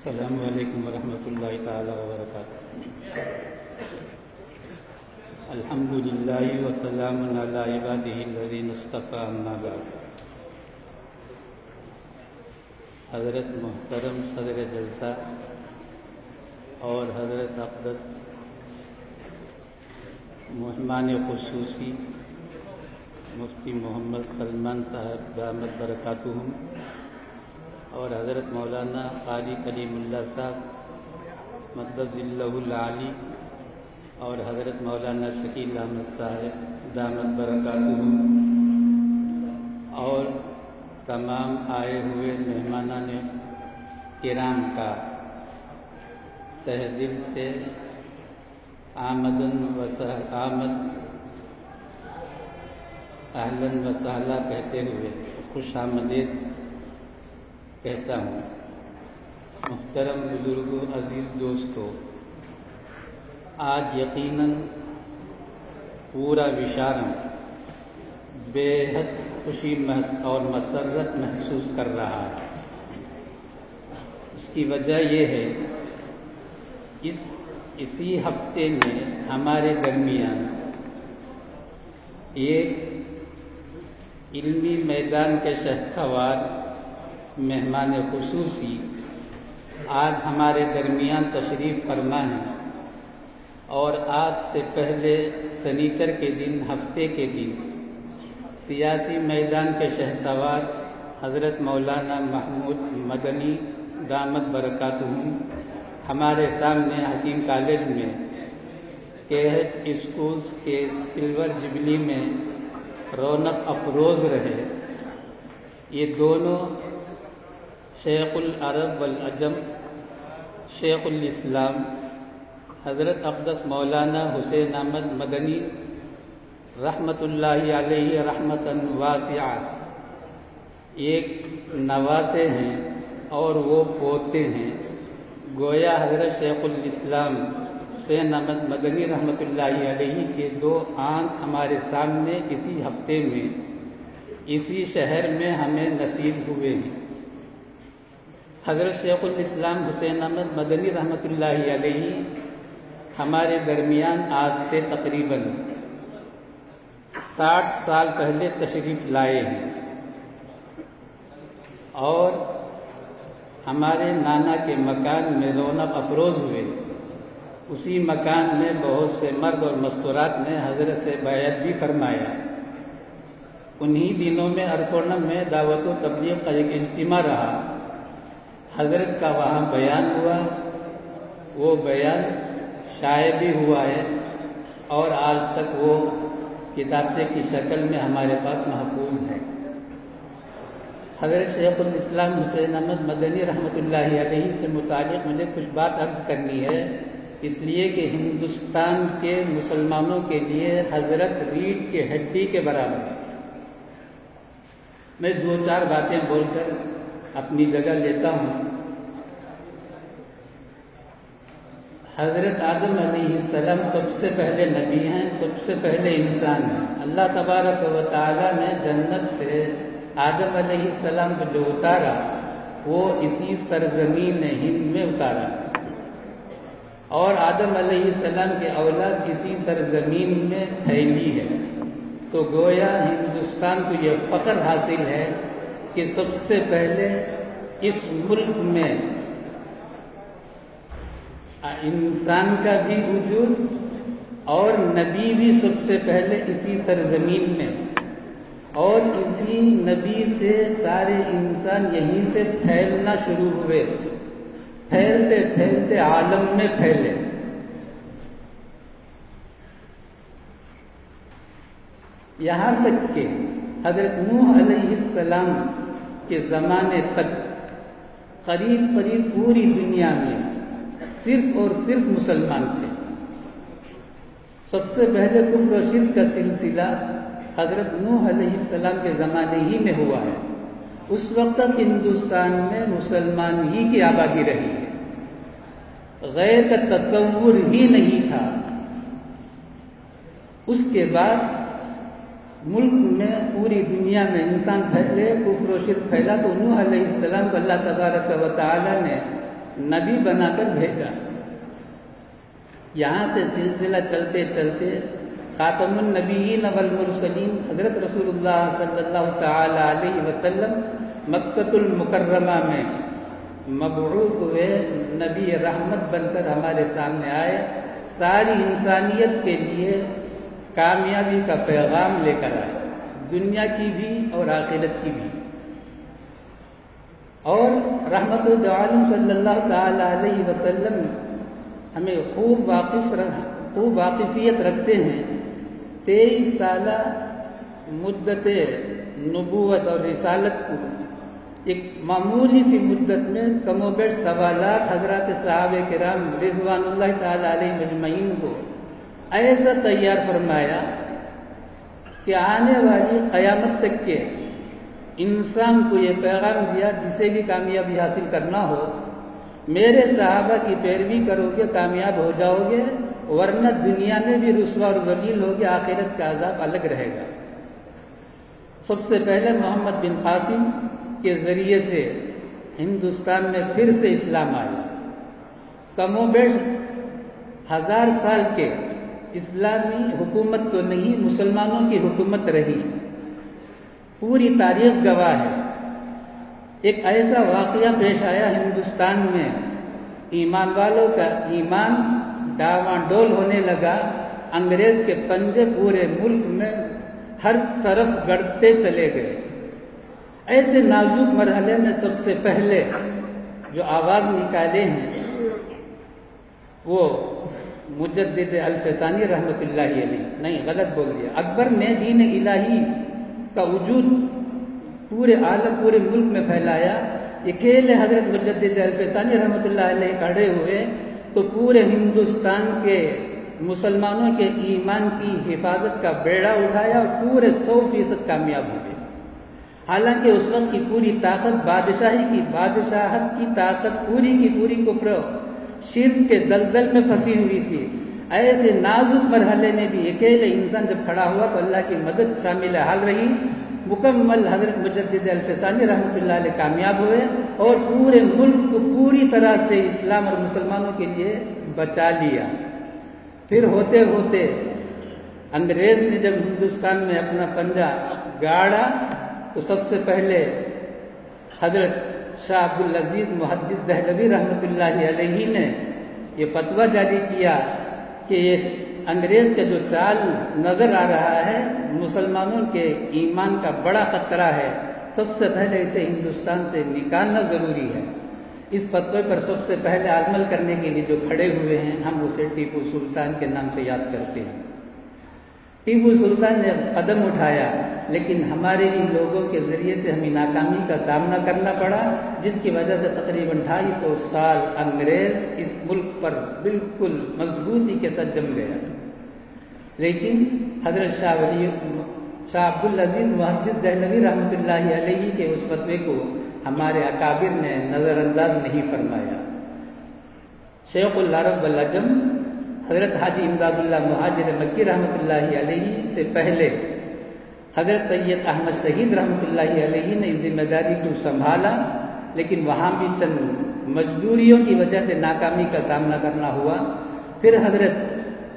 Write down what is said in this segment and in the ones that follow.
السلام علیکم ورحمۃ اللہ تعالی وبرکاتہ الحمد للہ وسلام علی عبادہ الذین اصطفى اما بعد. حضرت محترم صدر جلسہ اور حضرت اقدس مہمان خصوصی مفتی محمد سلمان صاحب دامت برکاتہم. اور حضرت مولانا قاری کلیم اللہ صاحب مدض اللہ العلی اور حضرت مولانا شکیل احمد صاحب، دامت برکاتہم۔ اور تمام آئے ہوئے مہمانان کرام کا تہ دل سے آمدن و آمد اہلن و کہتے ہوئے خوش آمدید کہتا ہوں، محترم بزرگوں، عزیز دوستوں، آج یقیناً پورا وشارم بے حد خوشی اور مسرت محسوس کر رہا ہے۔ اس کی وجہ یہ ہے، اس اسی ہفتے میں ہمارے درمیان ایک علمی میدان کے شہسوار مہمان خصوصی، آج ہمارے درمیان تشریف فرما ہے۔ اور آج سے پہلے سنیچر کے دن، ہفتے کے دن، سیاسی میدان کے شہسوار حضرت مولانا محمود مدنی دامت برکاتہم ہمارے سامنے حکیم کالج میں، کے ایچ اسکولس کے سلور جبلی میں رونق افروز رہے۔ یہ دونوں شیخ العرب والعجم، شیخ الاسلام، حضرت اقدس مولانا حسین احمد مدنی رحمۃ اللہ علیہ رحمت واسعہ۔ ایک نواسے ہیں اور وہ پوتے ہیں۔ گویا حضرت شیخ الاسلام حسین احمد مدنی رحمۃ اللہ علیہ کے دو آنکھ ہمارے سامنے اسی ہفتے میں، اسی شہر میں ہمیں نصیب ہوئے ہیں۔ حضرت شیخ الاسلام حسین احمد مدنی رحمۃ اللہ علیہ ہمارے درمیان آج سے تقریباً ساٹھ سال پہلے تشریف لائے ہیں۔ اور ہمارے نانا کے مکان میں رونق افروز ہوئے۔ اسی مکان میں بہت سے مرد اور مستورات نے حضرت سے بیعت بھی فرمایا۔ انہی دنوں میں ارکونم میں دعوت و تبلیغ کا ایک اجتماع رہا۔ حضرت کا وہاں بیان ہوا، وہ بیان شائع بھی ہوا ہے اور آج تک وہ کتابچے کی شکل میں ہمارے پاس محفوظ ہے۔ حضرت شیخ الاسلام حسین احمد مدنی رحمۃ اللہ علیہ سے متعلق مجھے کچھ بات عرض کرنی ہے۔ اس لیے کہ ہندوستان کے مسلمانوں کے لیے حضرت ریڑھ کے ہڈی کے برابر ہے۔ میں دو چار باتیں بول کر اپنی جگہ لیتا ہوں۔ حضرت آدم علیہ السلام سب سے پہلے نبی ہیں، سب سے پہلے انسان ہیں۔ اللہ تبارک و تعالیٰ نے جنت سے آدم علیہ السلام کو جو اتارا، وہ اسی سرزمین ہند میں اتارا۔ اور آدم علیہ السلام کی اولاد اسی سرزمین میں پھیلی ہے۔ تو گویا ہندوستان کو یہ فخر حاصل ہے کہ سب سے پہلے اس ملک میں انسان کا بھی وجود اور نبی بھی سب سے پہلے اسی سرزمین میں۔ اور اسی نبی سے سارے انسان یہیں سے پھیلنا شروع ہوئے۔ پھیلتے پھیلتے عالم میں پھیلے۔ یہاں تک کہ حضرت نوح علیہ السلام کے زمانے تک، قریب قریب پوری دنیا میں صرف اور صرف مسلمان تھے۔ سب سے پہلے کفر و شرک کا سلسلہ حضرت نوح علیہ السلام کے زمانے ہی میں ہوا ہے۔ اس وقت تک ہندوستان میں مسلمان ہی کی آبادی رہی ہے۔ غیر کا تصور ہی نہیں تھا۔ اس کے بعد ملک میں پوری دنیا میں انسان پھیلے، کفر و شرک پھیلا تو نوح علیہ السلام کو اللہ تبارک و تعالی نے نبی بنا کر بھیجا۔ یہاں سے سلسلہ چلتے چلتے خاتم النبیین والمرسلین حضرت رسول اللہ صلی اللہ تعالی علیہ وسلم مکت المکرمہ میں مبعوث ہوئے۔ نبی رحمت بن کر ہمارے سامنے آئے۔ ساری انسانیت کے لیے کامیابی کا پیغام لے کر آئے۔ دنیا کی بھی اور آخرت کی بھی۔ اور رحمت العالم صلی اللہ تعالی علیہ وسلم ہمیں خوب واقف خوب واقفیت رکھتے ہیں۔ تیئیس سالہ مدت نبوت اور رسالت کو۔ ایک معمولی سی مدت میں کم و بیش سوالات حضرات صحابہ کرام رضوان اللہ تعالیٰ علیہ مجمعین کو ایسا تیار فرمایا کہ آنے والی قیامت تک کے انسان کو یہ پیغام دیا جسے بھی کامیابی حاصل کرنا ہو، میرے صحابہ کی پیروی کرو گے، کامیاب ہو جاؤ گے، ورنہ دنیا میں بھی رسوا اور ولیل ہوگے آخرت کا عذاب الگ رہے گا۔ سب سے پہلے محمد بن قاسم کے ذریعے سے ہندوستان میں پھر سے اسلام آیا۔ کم و بیش ہزار سال کے اسلامی حکومت تو نہیں، مسلمانوں کی حکومت رہی۔ پوری تاریخ گواہ ہے۔ ایک ایسا واقعہ پیش آیا ہندوستان میں۔ ایمان والوں کا ایمان ڈاواں ڈول ہونے لگا۔ انگریز کے پنجے پورے ملک میں ہر طرف گڑتے چلے گئے۔ ایسے نازک مرحلے میں سب سے پہلے جو آواز نکالے ہیں، وہ مجدد الفسانی رحمۃ اللہ علیہ۔ نہیں، غلط بول دیا اکبر نے دین الہی کا وجود پورے عالم، پورے ملک میں پھیلایا۔ اکیلے حضرت مجدد الفسانی رحمۃ اللہ علیہ کھڑے ہوئے تو پورے ہندوستان کے مسلمانوں کے ایمان کی حفاظت کا بیڑا اٹھایا اور پورے سو فیصد کامیاب ہوئے حالانکہ اس وقت کی پوری طاقت بادشاہی کی، بادشاہت کی طاقت پوری کی پوری کفر شرک کے دلدل میں پھنسی ہوئی تھی۔ ایسے نازک مرحلے میں بھی اکیلے انسان جب کھڑا ہوا تو اللہ کی مدد شامل حال رہی۔ مکمل حضرت مجدد الفسانی رحمۃ اللہ علیہ کامیاب ہوئے اور پورے ملک کو پوری طرح سے اسلام اور مسلمانوں کے لیے بچا لیا۔ پھر ہوتے ہوتے انگریز نے جب ہندوستان میں اپنا پنجہ گاڑا تو سب سے پہلے حضرت شاہ عبد العزیز محدث دہلوی رحمۃ اللہ علیہ نے یہ فتویٰ جاری کیا۔ کہ یہ انگریز کا جو چال نظر آ رہا ہے، مسلمانوں کے ایمان کا بڑا خطرہ ہے۔ سب سے پہلے اسے ہندوستان سے نکالنا ضروری ہے۔ اس فتوے پر سب سے پہلے عمل کرنے کے لیے جو کھڑے ہوئے ہیں، ہم اسے ٹیپو سلطان کے نام سے یاد کرتے ہیں۔ ٹیپو سلطان نے قدم اٹھایا، لیکن ہمارے ہی لوگوں کے ذریعے سے ہمیں ناکامی کا سامنا کرنا پڑا، جس کی وجہ سے تقریباً ڈھائی سو سال انگریز اس ملک پر بالکل مضبوطی کے ساتھ جم گیا۔ لیکن حضرت شاہ ولی شاہ عبد العزیز محدث دہلوی رحمۃ اللہ علیہ کے اس فتوے کو ہمارے اکابر نے نظر انداز نہیں فرمایا۔ شیخ العرب العجم حضرت حاجی امداد اللہ مہاجر مکی رحمۃ اللہ علیہ سے پہلے حضرت سید احمد شہید رحمۃ اللہ علیہ نے اس ذمہ داری کو سنبھالا، لیکن وہاں بھی چند مزدوریوں کی وجہ سے ناکامی کا سامنا کرنا ہوا۔ پھر حضرت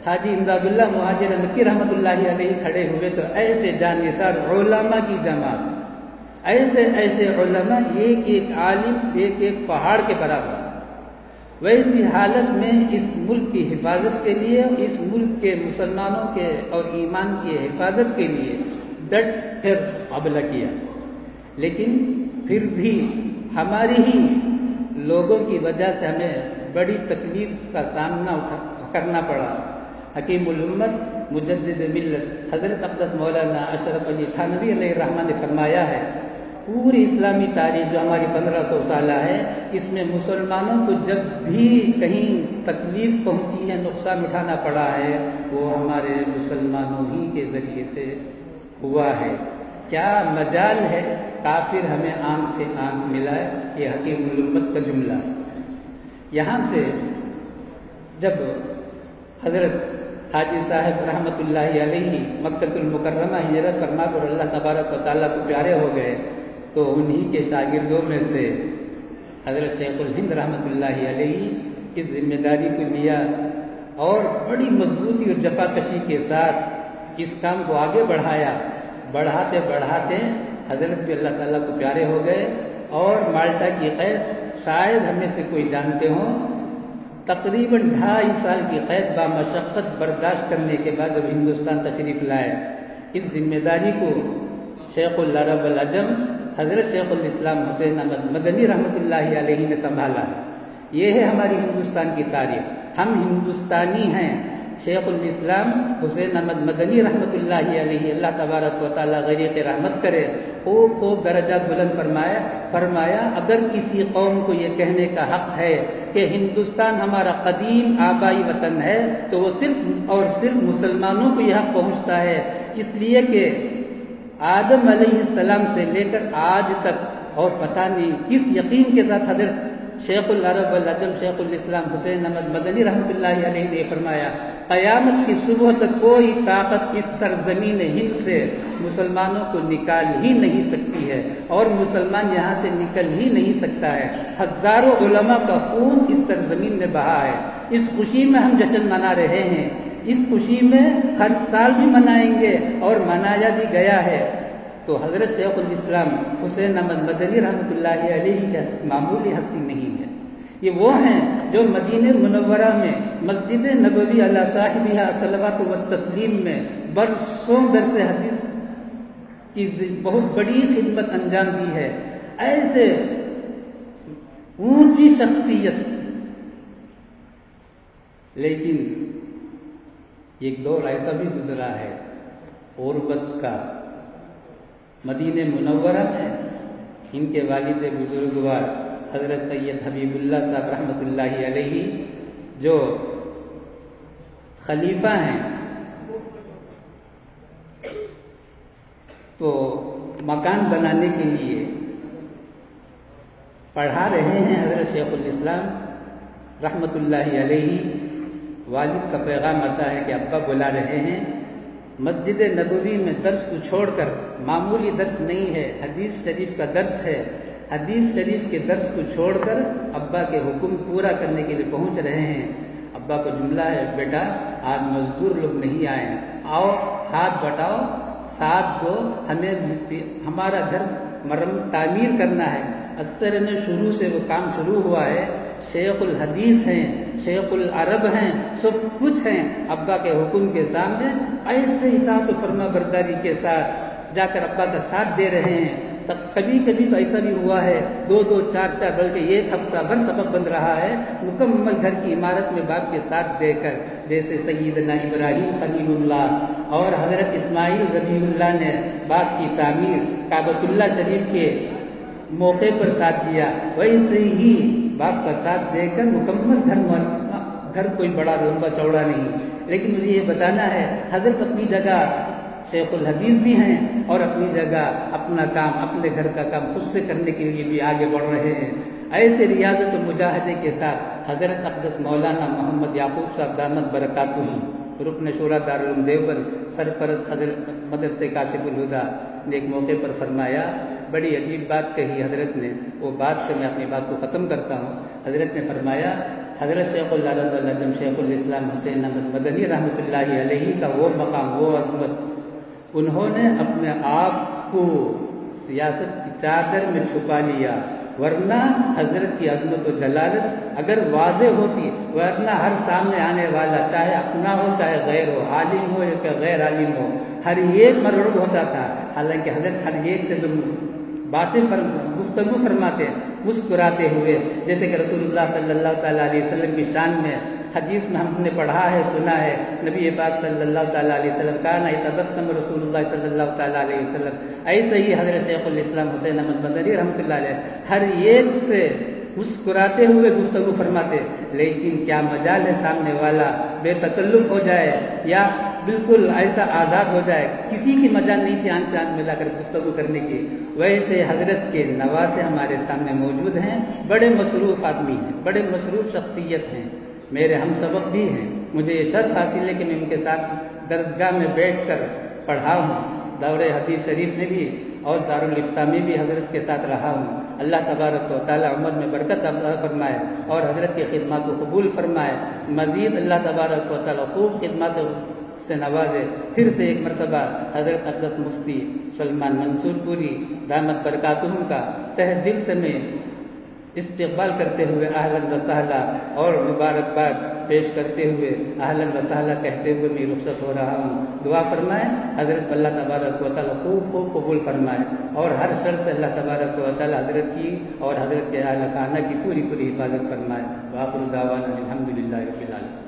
حاجی امداد اللہ مہاجر مکی رحمۃ اللہ علیہ کھڑے ہوئے تو ایسے جانصار علماء کی جماعت، ایسے ایسے علماء، ایک ایک عالم، ایک ایک پہاڑ کے برابر۔ ویسی حالت میں اس ملک کی حفاظت کے لیے، اس ملک کے مسلمانوں کے اور ایمان کی حفاظت کے لیے ڈٹ پھر قبلہ کیا۔ لیکن پھر بھی ہماری ہی لوگوں کی وجہ سے ہمیں بڑی تکلیف کا سامنا کرنا پڑا۔ حکیم الامت مجدد ملت حضرت اقدس مولانا اشرف علی تھانوی علیہ الرحمٰن نے فرمایا ہے پوری اسلامی تاریخ جو ہماری پندرہ سو سالہ ہے، اس میں مسلمانوں کو جب بھی کہیں تکلیف پہنچی ہے، نقصان اٹھانا پڑا ہے، وہ ہمارے مسلمانوں ہی کے ذریعے سے ہوا ہے۔ کیا مجال ہے؟ کافر ہمیں آنکھ سے آنکھ ملائے یہ حکیم الامت کا جملہ یہاں سے جب حضرت حاجی صاحب رحمۃ اللہ علیہ مکت المکرمہ ہجرت فرما کر اللہ تبارک و تعالیٰ کو پیارے ہو گئے تو انہی کے شاگردوں میں سے حضرت شیخ الہند رحمۃ اللہ علیہ اس ذمہ داری کو لیا اور بڑی مضبوطی اور جفا کشی کے ساتھ اس کام کو آگے بڑھایا۔ بڑھاتے بڑھاتے حضرت بھی اللہ تعالیٰ کو پیارے ہو گئے اور مالٹا کی قید شاید ہمیں سے کوئی جانتے ہوں۔ تقریباً ڈھائی سال کی قید با مشقت برداشت کرنے کے بعد جب ہندوستان تشریف لائے۔ اس ذمہ داری کو شیخ اللہ رب العجم حضرت شیخ الاسلام حسین احمد مدنی رحمۃ اللہ علیہ نے سنبھالا۔ یہ ہے ہماری ہندوستان کی تاریخ۔ ہم ہندوستانی ہیں۔ شیخ الاسلام حسین احمد مدنی رحمۃ اللہ علیہ اللہ تبارک و تعالیٰ غریق رحمت کرے، خوب خوب درجہ بلند فرمایا فرمایا، اگر کسی قوم کو یہ کہنے کا حق ہے کہ ہندوستان ہمارا قدیم آبائی وطن ہے، تو وہ صرف اور صرف مسلمانوں کو یہ حق پہنچتا ہے۔ اس لیے کہ آدم علیہ السلام سے لے کر آج تک، اور پتہ نہیں کس یقین کے ساتھ حضرت شیخ العرب العجم شیخ الاسلام حسین احمد مدنی رحمۃ اللہ علیہ نے فرمایا، قیامت کی صبح تک کوئی طاقت اس سرزمین ہند سے مسلمانوں کو نکال ہی نہیں سکتی ہے، اور مسلمان یہاں سے نکل ہی نہیں سکتا ہے۔ ہزاروں علماء کا خون اس سرزمین میں بہا ہے۔ اس خوشی میں ہم جشن منا رہے ہیں۔ اس خوشی میں ہر سال بھی منائیں گے اور منایا بھی گیا ہے۔ تو حضرت شیخ الاسلام حسین احمد مدنی رحمۃ اللہ علیہ کی معمولی ہستی نہیں ہے۔ یہ وہ ہیں جو مدینہ منورہ میں مسجد نبوی اللہ صاحب صلوات و تسلیم میں برسوں درس حدیث کی بہت بڑی خدمت انجام دی ہے۔ ایسے اونچی شخصیت، لیکن ایک دور ایسا بھی گزرا ہے۔ غربت کا۔ مدینہ منورہ میں ان کے والد بزرگوار حضرت سید حبیب اللہ صاحب رحمۃ اللہ علیہ جو خلیفہ ہیں، تو مکان بنانے کے لیے پڑھا رہے ہیں حضرت شیخ الاسلام رحمۃ اللہ علیہ۔ والد کا پیغام آتا ہے کہ ابا بلا رہے ہیں۔ مسجد نبوی میں درس کو چھوڑ کر معمولی درس نہیں ہے، حدیث شریف کا درس ہے۔ حدیث شریف کے درس کو چھوڑ کر ابا کے حکم پورا کرنے کے لیے پہنچ رہے ہیں۔ ابا کا جملہ ہے، بیٹا، آج مزدور لوگ نہیں آئے آؤ، ہاتھ بٹاؤ، ساتھ دو، ہمیں ہمارا گھر مرم تعمیر کرنا ہے۔ اثر میں شروع سے وہ کام شروع ہوا ہے۔ شیخ الحدیث ہیں، شیخ العرب ہیں، سب کچھ ہیں۔ ابا کے حکم کے سامنے ایسے اطاعت و فرما برداری کے ساتھ جا کر ابا کا ساتھ دے رہے ہیں۔ کبھی کبھی تو ایسا بھی ہوا ہے، دو دو چار چار بلکہ ایک ہفتہ بھر سبق بن رہا ہے مکمل گھر کی عمارت میں باپ کے ساتھ دے کر، جیسے سیدنا ابراہیم خلیل اللہ اور حضرت اسماعیل ربی اللہ نے باپ کی تعمیر کابت اللہ شریف کے موقع پر ساتھ دیا۔ ویسے ہی باپ کا ساتھ دے کر مکمل گھر گھر کوئی بڑا لمبا چوڑا نہیں۔ لیکن مجھے یہ بتانا ہے، حضرت اپنی جگہ شیخ الحدیث بھی ہیں اور اپنی جگہ اپنا کام، اپنے گھر کا کام خود سے کرنے کے لیے بھی آگے بڑھ رہے ہیں۔ ایسے ریاضت و مجاہدے کے ساتھ حضرت اقدس مولانا محمد یعقوب صاحب دامت برکات رکن شورا دارالعلوم دیوبند سرپرست حضرت مدرسے کاشف الہدا نے ایک موقع پر فرمایا بڑی عجیب بات کہی حضرت نے۔ وہ بات سے میں اپنی بات کو ختم کرتا ہوں۔ حضرت نے فرمایا، حضرت شیخ اللہ رب العظم، شیخ الاسلام حسین احمد مدنی رحمۃ اللہ علیہ کا وہ مقام، وہ عظمت، انہوں نے اپنے آپ کو سیاست کی چادر میں چھپا لیا۔ ورنہ حضرت کی عظمت و جلالت اگر واضح ہوتی، ورنہ ہر سامنے آنے والا، چاہے اپنا ہو، چاہے غیر ہو، عالم ہو یا غیر عالم ہو، ہر ایک مرعوب ہوتا تھا۔ حالانکہ حضرت ہر ایک سے باتیں فرم، گفتگو فرماتے مسکراتے ہوئے۔ جیسے کہ رسول اللہ صلی اللہ تعالیٰ علیہ وسلم کی شان میں حدیث میں ہم نے پڑھا ہے، سنا ہے۔ نبی پاک صلی اللہ تعالیٰ علیہ وسلم کا نہ تبسم رسول اللہ صلی اللہ تعالیٰ علیہ وسلم۔ ایسے ہی حضرت شیخ الاسلام حسین احمد مدنی رحمۃ اللہ علیہ ہر ایک سے مسکراتے ہوئے گفتگو فرماتے لیکن کیا مجال ہے سامنے والا؟ بے تکلف ہو جائے۔ یا بالکل ایسا آزاد ہو جائے، کسی کی مجال نہیں تھی آنکھ سے آنکھ ملا کر گفتگو کرنے کی۔ ویسے حضرت کے نواسے ہمارے سامنے موجود ہیں۔ بڑے مصروف آدمی ہیں، بڑے مصروف شخصیت ہیں۔ میرے ہم سبق بھی ہیں۔ مجھے یہ شرط حاصل ہے کہ میں ان کے ساتھ درسگاہ میں بیٹھ کر پڑھا ہوں۔ دور حدیث شریف میں بھی اور دارالفتہ میں بھی حضرت کے ساتھ رہا ہوں۔ اللہ تبارک و تعالیٰ عمر میں برکت فرمائے اور حضرت کی خدمات کو قبول فرمائے۔ مزید اللہ تبارک و تعالیٰ خوب خدمات سے سے نوازے، پھر سے ایک مرتبہ حضرت اقدس مفتی سلمان منصور پوری دامت برکاتہم کا تہ دل سے میں استقبال کرتے ہوئے اہلاً وسحلہ اور مبارکباد پیش کرتے ہوئے اہلاً وسحلہ کہتے ہوئے میں رخصت ہو رہا ہوں۔ دعا فرمائیں حضرت اللہ تبارک و تعالیٰ خوب خوب قبول فرمائے اور ہر شر سے اللہ تبارک و تعالیٰ حضرت کی اور حضرت کے اہل خانہ کی پوری پوری حفاظت فرمائے۔ واپر الداوان الحمد للہ رب العالمین۔